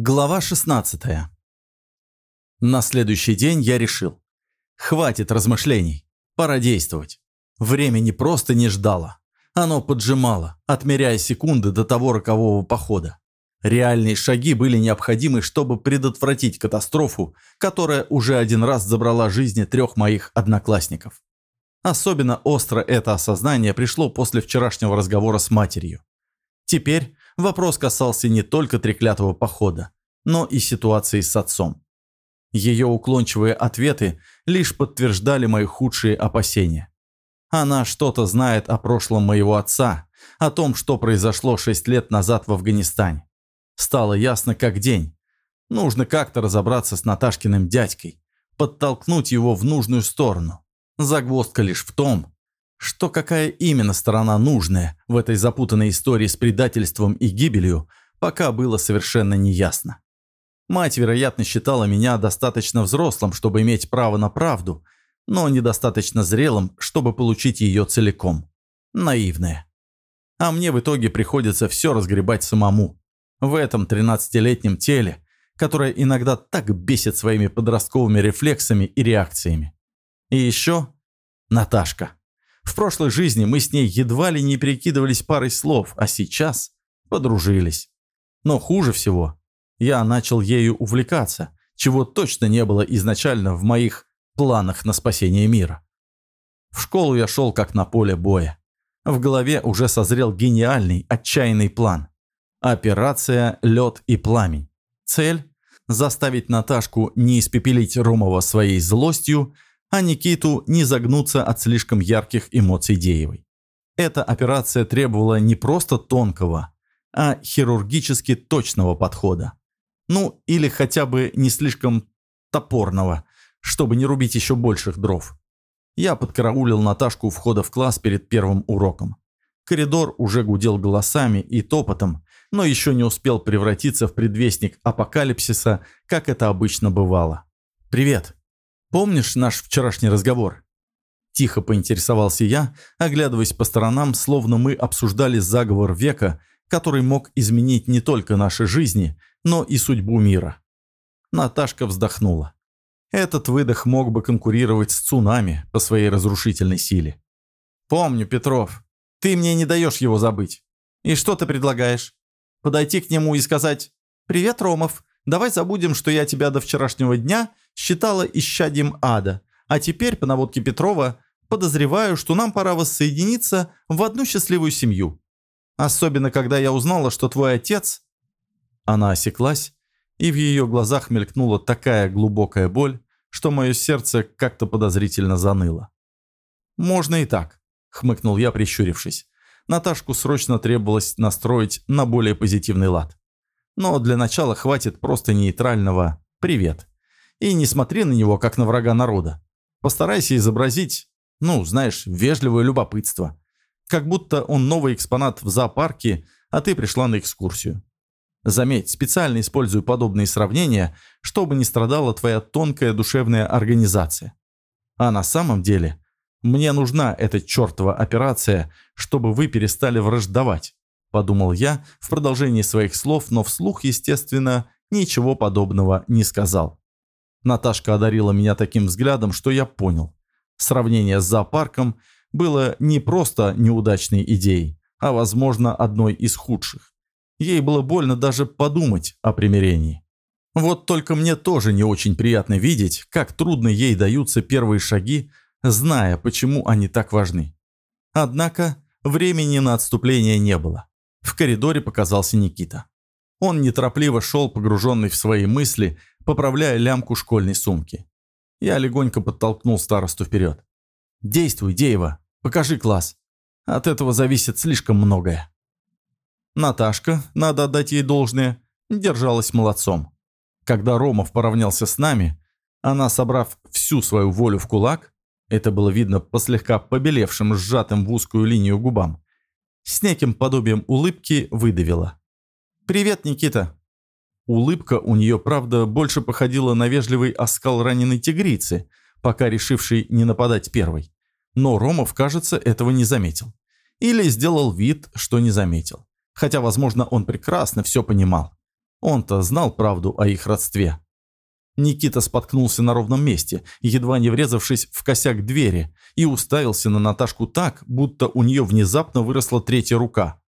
Глава 16 На следующий день я решил. Хватит размышлений. Пора действовать. Время не просто не ждало. Оно поджимало, отмеряя секунды до того рокового похода. Реальные шаги были необходимы, чтобы предотвратить катастрофу, которая уже один раз забрала жизни трех моих одноклассников. Особенно остро это осознание пришло после вчерашнего разговора с матерью. Теперь вопрос касался не только треклятого похода, но и ситуации с отцом. Ее уклончивые ответы лишь подтверждали мои худшие опасения. Она что-то знает о прошлом моего отца, о том, что произошло шесть лет назад в Афганистане. Стало ясно как день. Нужно как-то разобраться с Наташкиным дядькой, подтолкнуть его в нужную сторону. Загвоздка лишь в том, что какая именно сторона нужная в этой запутанной истории с предательством и гибелью, пока было совершенно неясно. Мать, вероятно, считала меня достаточно взрослым, чтобы иметь право на правду, но недостаточно зрелым, чтобы получить ее целиком. Наивная. А мне в итоге приходится все разгребать самому. В этом 13-летнем теле, которое иногда так бесит своими подростковыми рефлексами и реакциями. И еще Наташка. В прошлой жизни мы с ней едва ли не перекидывались парой слов, а сейчас подружились. Но хуже всего, я начал ею увлекаться, чего точно не было изначально в моих планах на спасение мира. В школу я шел как на поле боя. В голове уже созрел гениальный, отчаянный план. Операция «Лед и пламень». Цель – заставить Наташку не испепелить Ромова своей злостью – а Никиту не загнуться от слишком ярких эмоций Деевой. Эта операция требовала не просто тонкого, а хирургически точного подхода. Ну, или хотя бы не слишком топорного, чтобы не рубить еще больших дров. Я подкараулил Наташку у входа в класс перед первым уроком. Коридор уже гудел голосами и топотом, но еще не успел превратиться в предвестник апокалипсиса, как это обычно бывало. «Привет!» Помнишь наш вчерашний разговор?» Тихо поинтересовался я, оглядываясь по сторонам, словно мы обсуждали заговор века, который мог изменить не только наши жизни, но и судьбу мира. Наташка вздохнула. Этот выдох мог бы конкурировать с цунами по своей разрушительной силе. «Помню, Петров. Ты мне не даешь его забыть. И что ты предлагаешь? Подойти к нему и сказать «Привет, Ромов, давай забудем, что я тебя до вчерашнего дня считала исчадием ада, а теперь, по наводке Петрова, подозреваю, что нам пора воссоединиться в одну счастливую семью. Особенно, когда я узнала, что твой отец...» Она осеклась, и в ее глазах мелькнула такая глубокая боль, что мое сердце как-то подозрительно заныло. «Можно и так», — хмыкнул я, прищурившись. Наташку срочно требовалось настроить на более позитивный лад. Но для начала хватит просто нейтрального «привет». И не смотри на него, как на врага народа. Постарайся изобразить, ну, знаешь, вежливое любопытство. Как будто он новый экспонат в зоопарке, а ты пришла на экскурсию. Заметь, специально использую подобные сравнения, чтобы не страдала твоя тонкая душевная организация. А на самом деле, мне нужна эта чертова операция, чтобы вы перестали враждовать, подумал я в продолжении своих слов, но вслух, естественно, ничего подобного не сказал. Наташка одарила меня таким взглядом, что я понял. Сравнение с зоопарком было не просто неудачной идеей, а, возможно, одной из худших. Ей было больно даже подумать о примирении. Вот только мне тоже не очень приятно видеть, как трудно ей даются первые шаги, зная, почему они так важны. Однако времени на отступление не было. В коридоре показался Никита. Он неторопливо шел, погруженный в свои мысли, поправляя лямку школьной сумки. Я легонько подтолкнул старосту вперед. «Действуй, Деева, покажи класс. От этого зависит слишком многое». Наташка, надо отдать ей должное, держалась молодцом. Когда Ромов поравнялся с нами, она, собрав всю свою волю в кулак, это было видно по слегка побелевшим, сжатым в узкую линию губам, с неким подобием улыбки выдавила. «Привет, Никита!» Улыбка у нее, правда, больше походила на вежливый оскал раненой тигрицы, пока решившей не нападать первой. Но Ромов, кажется, этого не заметил. Или сделал вид, что не заметил. Хотя, возможно, он прекрасно все понимал. Он-то знал правду о их родстве. Никита споткнулся на ровном месте, едва не врезавшись в косяк двери, и уставился на Наташку так, будто у нее внезапно выросла третья рука.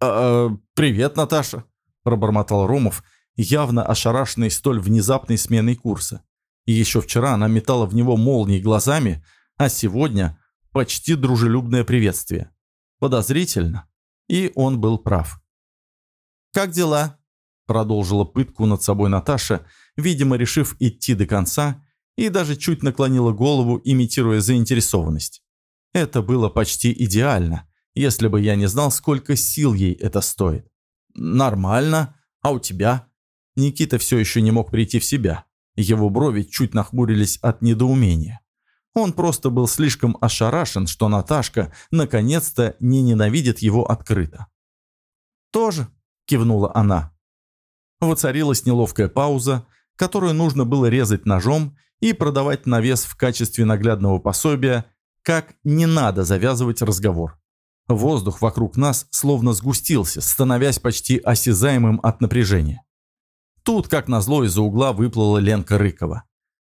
«А, «Привет, Наташа», – пробормотал Ромов, явно ошарашенный столь внезапной сменой курса. Еще вчера она метала в него молнией глазами, а сегодня почти дружелюбное приветствие. Подозрительно. И он был прав. «Как дела?» – продолжила пытку над собой Наташа – видимо, решив идти до конца, и даже чуть наклонила голову, имитируя заинтересованность. Это было почти идеально, если бы я не знал, сколько сил ей это стоит. «Нормально. А у тебя?» Никита все еще не мог прийти в себя. Его брови чуть нахмурились от недоумения. Он просто был слишком ошарашен, что Наташка наконец-то не ненавидит его открыто. «Тоже», – кивнула она. Воцарилась неловкая пауза, которую нужно было резать ножом и продавать на вес в качестве наглядного пособия, как не надо завязывать разговор. Воздух вокруг нас словно сгустился, становясь почти осязаемым от напряжения. Тут, как назло, из-за угла выплыла Ленка Рыкова.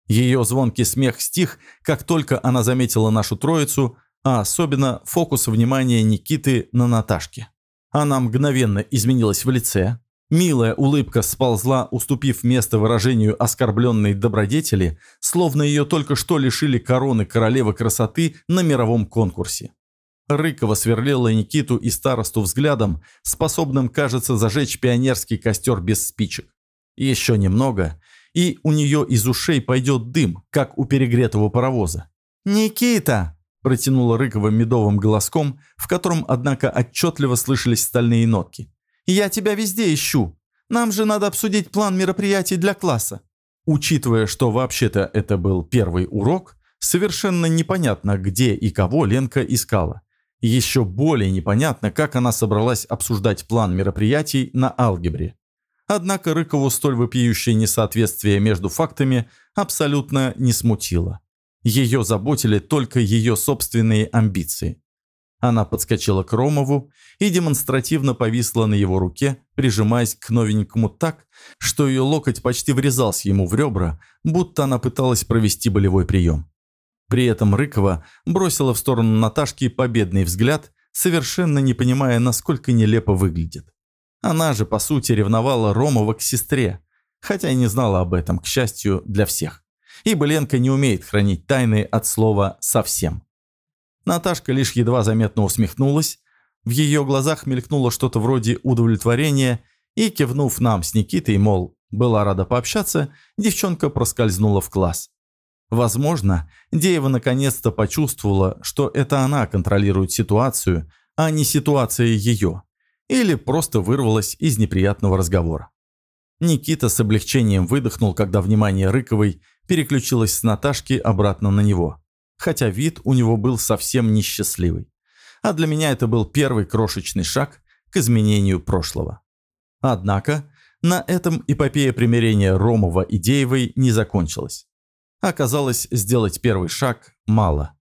Ее звонкий смех стих, как только она заметила нашу троицу, а особенно фокус внимания Никиты на Наташке. Она мгновенно изменилась в лице, Милая улыбка сползла, уступив место выражению оскорбленной добродетели, словно ее только что лишили короны королевы красоты на мировом конкурсе. Рыкова сверлила Никиту и старосту взглядом, способным, кажется, зажечь пионерский костер без спичек. Еще немного, и у нее из ушей пойдет дым, как у перегретого паровоза. «Никита!» – протянула Рыкова медовым голоском, в котором, однако, отчетливо слышались стальные нотки. Я тебя везде ищу. Нам же надо обсудить план мероприятий для класса». Учитывая, что вообще-то это был первый урок, совершенно непонятно, где и кого Ленка искала. Еще более непонятно, как она собралась обсуждать план мероприятий на алгебре. Однако Рыкову столь вопиющее несоответствие между фактами абсолютно не смутило. Ее заботили только ее собственные амбиции. Она подскочила к Ромову и демонстративно повисла на его руке, прижимаясь к новенькому так, что ее локоть почти врезался ему в ребра, будто она пыталась провести болевой прием. При этом Рыкова бросила в сторону Наташки победный взгляд, совершенно не понимая, насколько нелепо выглядит. Она же, по сути, ревновала Ромова к сестре, хотя и не знала об этом, к счастью, для всех. Ибо Ленка не умеет хранить тайны от слова «совсем». Наташка лишь едва заметно усмехнулась, в ее глазах мелькнуло что-то вроде удовлетворения, и, кивнув нам с Никитой, мол, была рада пообщаться, девчонка проскользнула в класс. Возможно, Деева наконец-то почувствовала, что это она контролирует ситуацию, а не ситуация ее, или просто вырвалась из неприятного разговора. Никита с облегчением выдохнул, когда внимание Рыковой переключилось с Наташки обратно на него хотя вид у него был совсем несчастливый. А для меня это был первый крошечный шаг к изменению прошлого. Однако, на этом эпопея примирения Ромова и Деевой не закончилась. Оказалось, сделать первый шаг мало.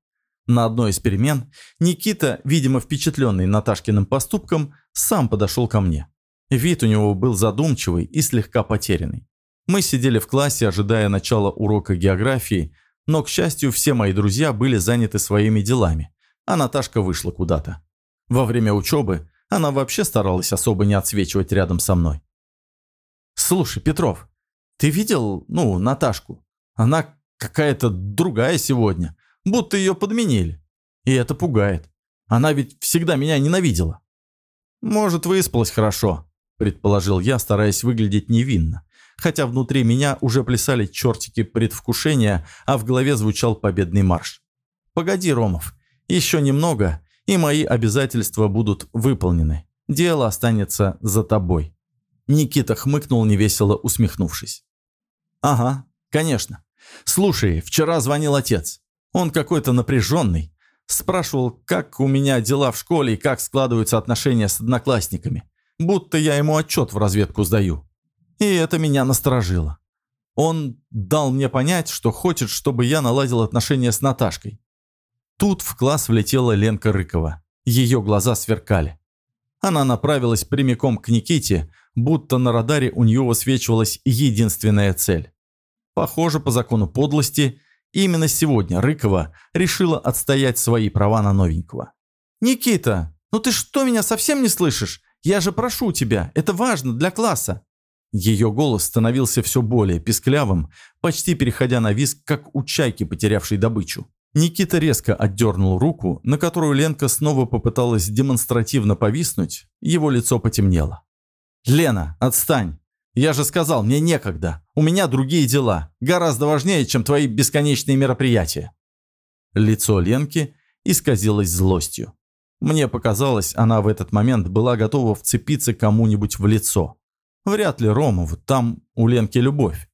На одной из перемен Никита, видимо впечатленный Наташкиным поступком, сам подошел ко мне. Вид у него был задумчивый и слегка потерянный. Мы сидели в классе, ожидая начала урока географии, но, к счастью, все мои друзья были заняты своими делами, а Наташка вышла куда-то. Во время учебы она вообще старалась особо не отсвечивать рядом со мной. «Слушай, Петров, ты видел, ну, Наташку? Она какая-то другая сегодня, будто ее подменили. И это пугает. Она ведь всегда меня ненавидела». «Может, выспалась хорошо», – предположил я, стараясь выглядеть невинно хотя внутри меня уже плясали чертики предвкушения, а в голове звучал победный марш. «Погоди, Ромов, еще немного, и мои обязательства будут выполнены. Дело останется за тобой». Никита хмыкнул, невесело усмехнувшись. «Ага, конечно. Слушай, вчера звонил отец. Он какой-то напряженный. Спрашивал, как у меня дела в школе и как складываются отношения с одноклассниками. Будто я ему отчет в разведку сдаю. И это меня насторожило. Он дал мне понять, что хочет, чтобы я наладил отношения с Наташкой. Тут в класс влетела Ленка Рыкова. Ее глаза сверкали. Она направилась прямиком к Никите, будто на радаре у нее высвечивалась единственная цель. Похоже, по закону подлости, именно сегодня Рыкова решила отстоять свои права на новенького. «Никита, ну ты что, меня совсем не слышишь? Я же прошу тебя, это важно для класса!» Ее голос становился все более писклявым, почти переходя на визг, как у чайки, потерявшей добычу. Никита резко отдернул руку, на которую Ленка снова попыталась демонстративно повиснуть, его лицо потемнело. «Лена, отстань! Я же сказал, мне некогда. У меня другие дела, гораздо важнее, чем твои бесконечные мероприятия». Лицо Ленки исказилось злостью. Мне показалось, она в этот момент была готова вцепиться кому-нибудь в лицо. Вряд ли Ромову, там у Ленки любовь.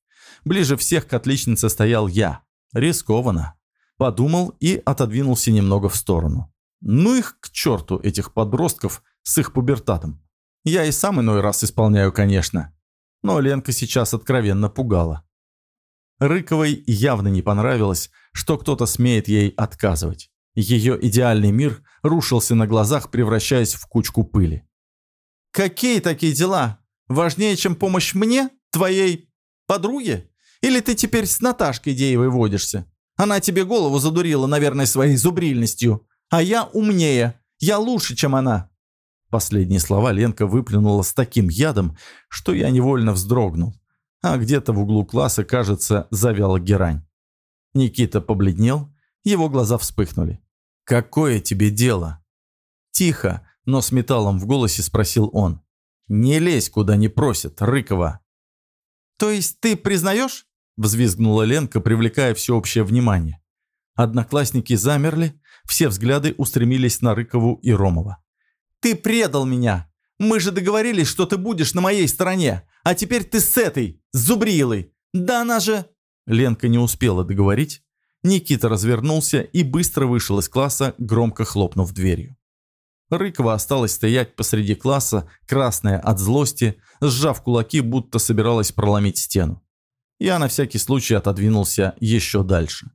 Ближе всех к отличнице стоял я. Рискованно. Подумал и отодвинулся немного в сторону. Ну их к черту, этих подростков с их пубертатом. Я и сам иной раз исполняю, конечно. Но Ленка сейчас откровенно пугала. Рыковой явно не понравилось, что кто-то смеет ей отказывать. Ее идеальный мир рушился на глазах, превращаясь в кучку пыли. «Какие такие дела? Важнее, чем помощь мне, твоей подруге? Или ты теперь с Наташкой Деевой водишься? Она тебе голову задурила, наверное, своей зубрильностью. А я умнее. Я лучше, чем она». Последние слова Ленка выплюнула с таким ядом, что я невольно вздрогнул. А где-то в углу класса, кажется, завяла герань. Никита побледнел, его глаза вспыхнули. «Какое тебе дело?» Тихо, но с металлом в голосе спросил он. «Не лезь, куда не просят, Рыкова». «То есть ты признаешь?» Взвизгнула Ленка, привлекая всеобщее внимание. Одноклассники замерли, все взгляды устремились на Рыкову и Ромова. «Ты предал меня! Мы же договорились, что ты будешь на моей стороне, а теперь ты с этой, с Зубрилой! Да она же...» Ленка не успела договорить. Никита развернулся и быстро вышел из класса, громко хлопнув дверью. Рыкова осталась стоять посреди класса, красная от злости, сжав кулаки, будто собиралась проломить стену. Я на всякий случай отодвинулся еще дальше.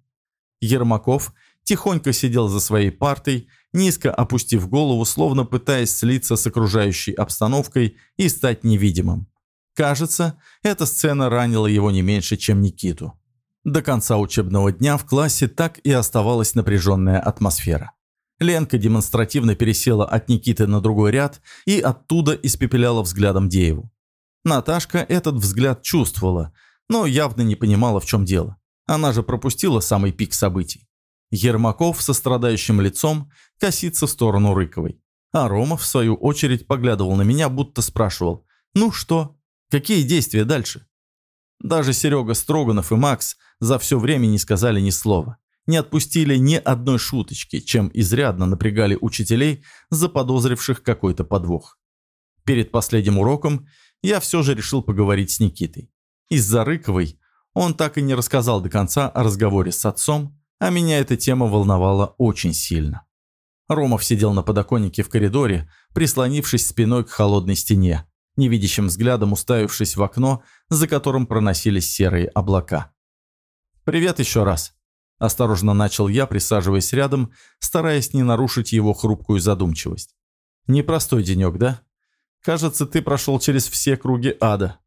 Ермаков тихонько сидел за своей партой, низко опустив голову, словно пытаясь слиться с окружающей обстановкой и стать невидимым. Кажется, эта сцена ранила его не меньше, чем Никиту. До конца учебного дня в классе так и оставалась напряженная атмосфера. Ленка демонстративно пересела от Никиты на другой ряд и оттуда испепеляла взглядом Дееву. Наташка этот взгляд чувствовала, но явно не понимала, в чем дело. Она же пропустила самый пик событий. Ермаков со страдающим лицом косится в сторону Рыковой. А Рома, в свою очередь, поглядывал на меня, будто спрашивал «Ну что? Какие действия дальше?» Даже Серега Строганов и Макс за все время не сказали ни слова. Не отпустили ни одной шуточки, чем изрядно напрягали учителей, заподозривших какой-то подвох. Перед последним уроком я все же решил поговорить с Никитой. Из-за Рыковой он так и не рассказал до конца о разговоре с отцом, а меня эта тема волновала очень сильно. Ромов сидел на подоконнике в коридоре, прислонившись спиной к холодной стене, невидящим взглядом уставившись в окно, за которым проносились серые облака. «Привет еще раз», – осторожно начал я, присаживаясь рядом, стараясь не нарушить его хрупкую задумчивость. «Непростой денек, да? Кажется, ты прошел через все круги ада».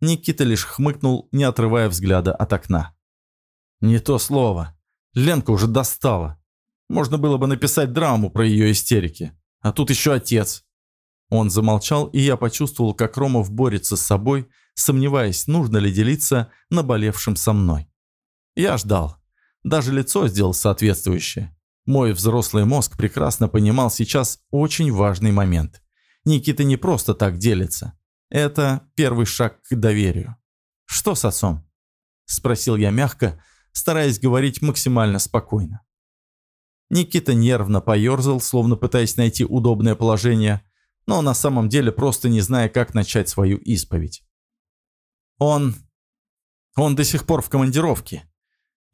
Никита лишь хмыкнул, не отрывая взгляда от окна. «Не то слово. Ленка уже достала. Можно было бы написать драму про ее истерики. А тут еще отец». Он замолчал, и я почувствовал, как Ромов борется с собой, сомневаясь, нужно ли делиться наболевшим со мной. Я ждал. Даже лицо сделал соответствующее. Мой взрослый мозг прекрасно понимал сейчас очень важный момент. Никита не просто так делится. Это первый шаг к доверию. «Что с отцом?» – спросил я мягко, стараясь говорить максимально спокойно. Никита нервно поерзал, словно пытаясь найти удобное положение, но на самом деле просто не зная, как начать свою исповедь. «Он... он до сих пор в командировке,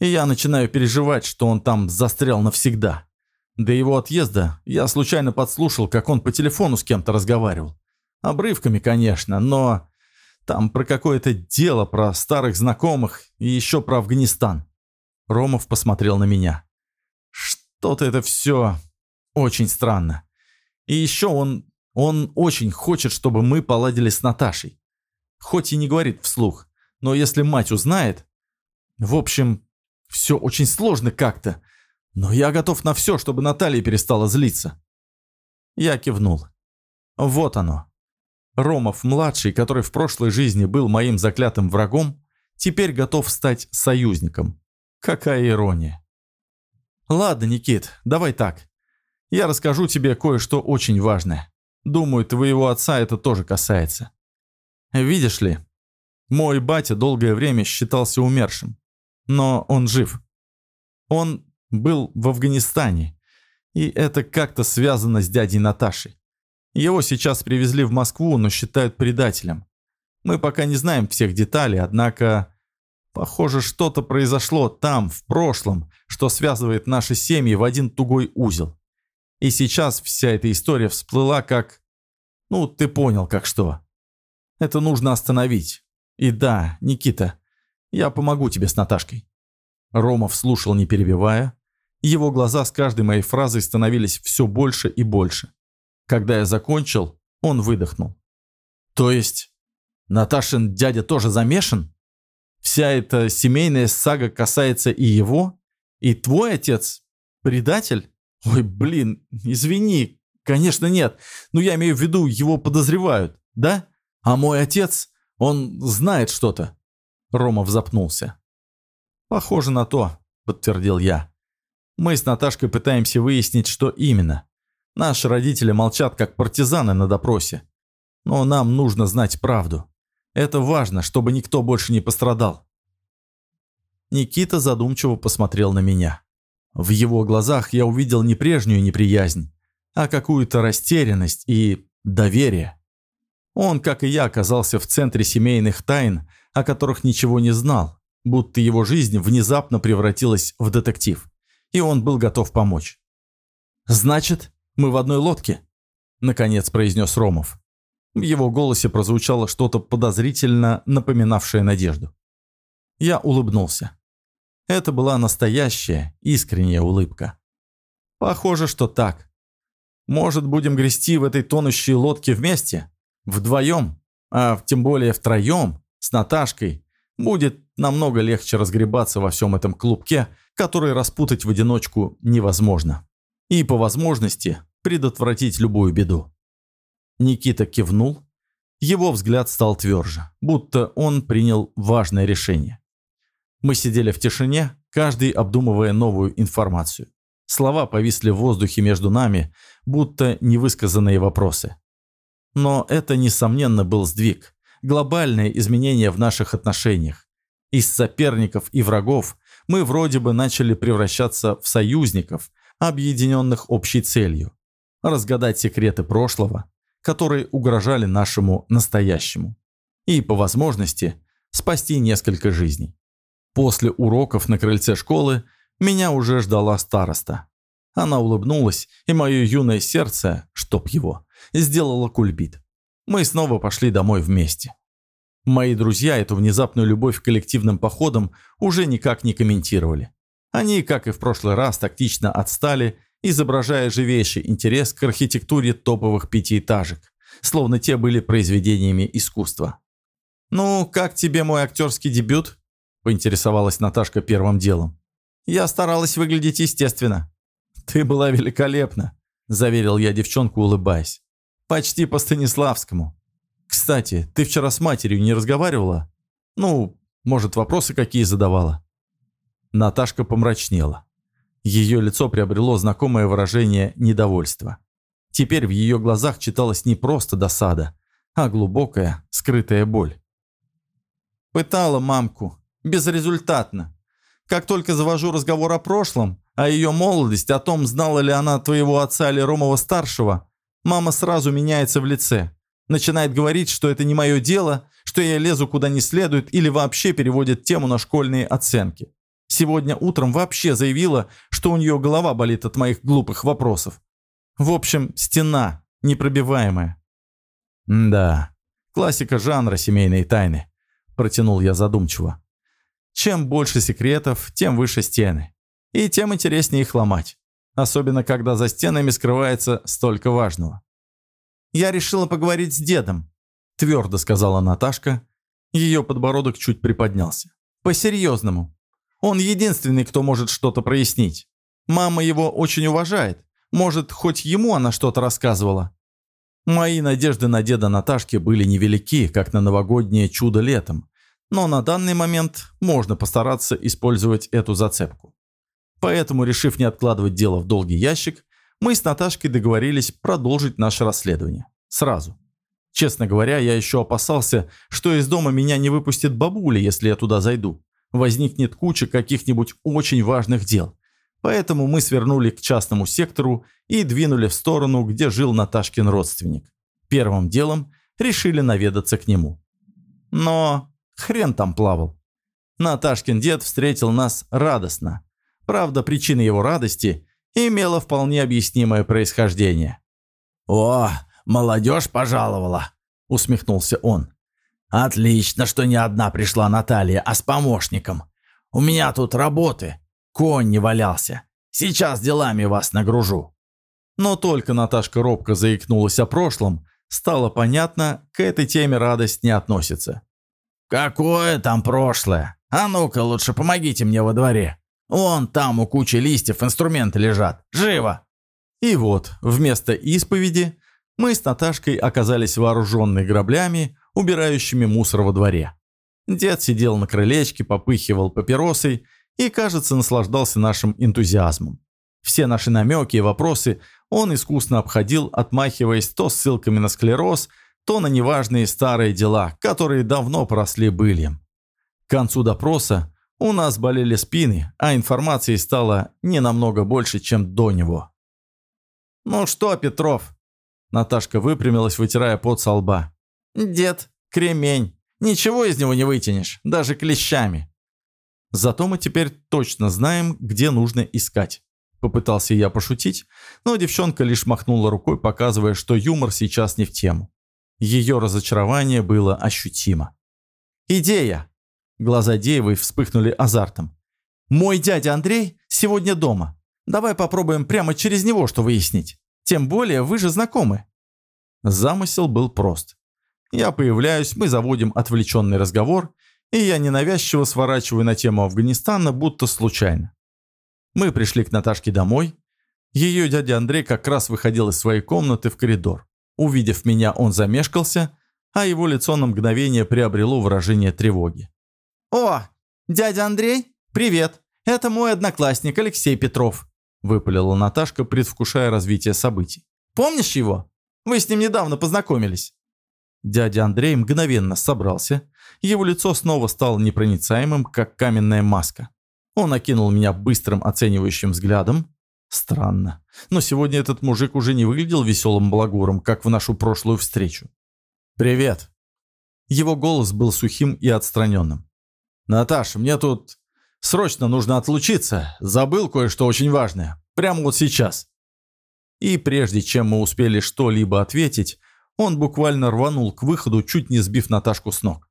и я начинаю переживать, что он там застрял навсегда. До его отъезда я случайно подслушал, как он по телефону с кем-то разговаривал. Обрывками, конечно, но там про какое-то дело, про старых знакомых и еще про Афганистан. Ромов посмотрел на меня. Что-то это все очень странно. И еще он Он очень хочет, чтобы мы поладили с Наташей. Хоть и не говорит вслух, но если мать узнает... В общем, все очень сложно как-то, но я готов на все, чтобы Наталья перестала злиться. Я кивнул. Вот оно. Ромов-младший, который в прошлой жизни был моим заклятым врагом, теперь готов стать союзником. Какая ирония. Ладно, Никит, давай так. Я расскажу тебе кое-что очень важное. Думаю, твоего отца это тоже касается. Видишь ли, мой батя долгое время считался умершим. Но он жив. Он был в Афганистане. И это как-то связано с дядей Наташей. Его сейчас привезли в Москву, но считают предателем. Мы пока не знаем всех деталей, однако... Похоже, что-то произошло там, в прошлом, что связывает наши семьи в один тугой узел. И сейчас вся эта история всплыла как... Ну, ты понял, как что. Это нужно остановить. И да, Никита, я помогу тебе с Наташкой. Ромов слушал, не перебивая. Его глаза с каждой моей фразой становились все больше и больше. Когда я закончил, он выдохнул. «То есть Наташин дядя тоже замешан? Вся эта семейная сага касается и его? И твой отец предатель? Ой, блин, извини, конечно нет. Но я имею в виду, его подозревают, да? А мой отец, он знает что-то». Ромов запнулся. «Похоже на то», — подтвердил я. «Мы с Наташкой пытаемся выяснить, что именно. Наши родители молчат, как партизаны на допросе. Но нам нужно знать правду. Это важно, чтобы никто больше не пострадал. Никита задумчиво посмотрел на меня. В его глазах я увидел не прежнюю неприязнь, а какую-то растерянность и доверие. Он, как и я, оказался в центре семейных тайн, о которых ничего не знал, будто его жизнь внезапно превратилась в детектив, и он был готов помочь. «Значит, мы в одной лодке», — наконец произнес Ромов. В его голосе прозвучало что-то подозрительно напоминавшее надежду. Я улыбнулся. Это была настоящая, искренняя улыбка. Похоже, что так. Может, будем грести в этой тонущей лодке вместе? Вдвоем? А тем более втроем? С Наташкой? Будет намного легче разгребаться во всем этом клубке, который распутать в одиночку невозможно и, по возможности, предотвратить любую беду. Никита кивнул. Его взгляд стал тверже, будто он принял важное решение. Мы сидели в тишине, каждый обдумывая новую информацию. Слова повисли в воздухе между нами, будто невысказанные вопросы. Но это, несомненно, был сдвиг, глобальное изменение в наших отношениях. Из соперников и врагов мы вроде бы начали превращаться в союзников, объединенных общей целью – разгадать секреты прошлого, которые угрожали нашему настоящему, и, по возможности, спасти несколько жизней. После уроков на крыльце школы меня уже ждала староста. Она улыбнулась, и мое юное сердце, чтоб его, сделало кульбит. Мы снова пошли домой вместе. Мои друзья эту внезапную любовь к коллективным походам уже никак не комментировали. Они, как и в прошлый раз, тактично отстали, изображая живейший интерес к архитектуре топовых пятиэтажек, словно те были произведениями искусства. «Ну, как тебе мой актерский дебют?» – поинтересовалась Наташка первым делом. «Я старалась выглядеть естественно». «Ты была великолепна», – заверил я девчонку, улыбаясь. «Почти по Станиславскому. Кстати, ты вчера с матерью не разговаривала? Ну, может, вопросы какие задавала?» Наташка помрачнела. Ее лицо приобрело знакомое выражение недовольства. Теперь в ее глазах читалась не просто досада, а глубокая, скрытая боль. «Пытала мамку. Безрезультатно. Как только завожу разговор о прошлом, о ее молодости, о том, знала ли она твоего отца или Ромова-старшего, мама сразу меняется в лице. Начинает говорить, что это не мое дело, что я лезу куда не следует или вообще переводит тему на школьные оценки. Сегодня утром вообще заявила, что у нее голова болит от моих глупых вопросов. В общем, стена непробиваемая. «Да, классика жанра семейные тайны», – протянул я задумчиво. «Чем больше секретов, тем выше стены. И тем интереснее их ломать. Особенно, когда за стенами скрывается столько важного». Я решила поговорить с дедом», – твердо сказала Наташка. Ее подбородок чуть приподнялся. «По-серьезному. Он единственный, кто может что-то прояснить. Мама его очень уважает. Может, хоть ему она что-то рассказывала». Мои надежды на деда Наташки были невелики, как на новогоднее чудо летом, но на данный момент можно постараться использовать эту зацепку. Поэтому, решив не откладывать дело в долгий ящик, мы с Наташкой договорились продолжить наше расследование. Сразу. Честно говоря, я еще опасался, что из дома меня не выпустит бабуля, если я туда зайду. Возникнет куча каких-нибудь очень важных дел. Поэтому мы свернули к частному сектору и двинули в сторону, где жил Наташкин родственник. Первым делом решили наведаться к нему. Но хрен там плавал. Наташкин дед встретил нас радостно. Правда, причина его радости имела вполне объяснимое происхождение. «О, молодежь пожаловала!» – усмехнулся он. «Отлично, что не одна пришла Наталья, а с помощником. У меня тут работы. Конь не валялся. Сейчас делами вас нагружу». Но только Наташка робко заикнулась о прошлом, стало понятно, к этой теме радость не относится. «Какое там прошлое? А ну-ка лучше помогите мне во дворе. Вон там у кучи листьев инструменты лежат. Живо!» И вот, вместо исповеди, мы с Наташкой оказались вооруженные граблями, убирающими мусор во дворе. Дед сидел на крылечке, попыхивал папиросой и, кажется, наслаждался нашим энтузиазмом. Все наши намеки и вопросы он искусно обходил, отмахиваясь то ссылками на склероз, то на неважные старые дела, которые давно поросли быльем. К концу допроса у нас болели спины, а информации стало не намного больше, чем до него. «Ну что, Петров?» Наташка выпрямилась, вытирая пот со лба. «Дед, кремень. Ничего из него не вытянешь, даже клещами». Зато мы теперь точно знаем, где нужно искать. Попытался я пошутить, но девчонка лишь махнула рукой, показывая, что юмор сейчас не в тему. Ее разочарование было ощутимо. «Идея!» Глаза Деевой вспыхнули азартом. «Мой дядя Андрей сегодня дома. Давай попробуем прямо через него что выяснить. Тем более вы же знакомы». Замысел был прост. Я появляюсь, мы заводим отвлеченный разговор, и я ненавязчиво сворачиваю на тему Афганистана, будто случайно. Мы пришли к Наташке домой. Ее дядя Андрей как раз выходил из своей комнаты в коридор. Увидев меня, он замешкался, а его лицо на мгновение приобрело выражение тревоги. «О, дядя Андрей, привет! Это мой одноклассник Алексей Петров», выпалила Наташка, предвкушая развитие событий. «Помнишь его? Вы с ним недавно познакомились». Дядя Андрей мгновенно собрался, его лицо снова стало непроницаемым, как каменная маска. Он окинул меня быстрым оценивающим взглядом. Странно, но сегодня этот мужик уже не выглядел веселым благуром, как в нашу прошлую встречу. «Привет!» Его голос был сухим и отстраненным. «Наташа, мне тут срочно нужно отлучиться. Забыл кое-что очень важное. Прямо вот сейчас». И прежде чем мы успели что-либо ответить, он буквально рванул к выходу, чуть не сбив Наташку с ног.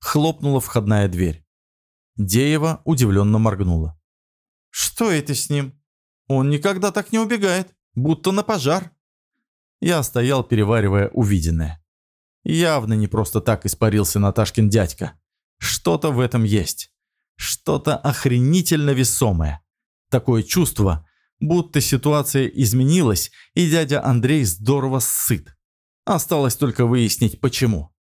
Хлопнула входная дверь. Деева удивленно моргнула. «Что это с ним? Он никогда так не убегает, будто на пожар». Я стоял, переваривая увиденное. Явно не просто так испарился Наташкин дядька. Что-то в этом есть. Что-то охренительно весомое. Такое чувство, будто ситуация изменилась, и дядя Андрей здорово сыт. Осталось только выяснить, почему.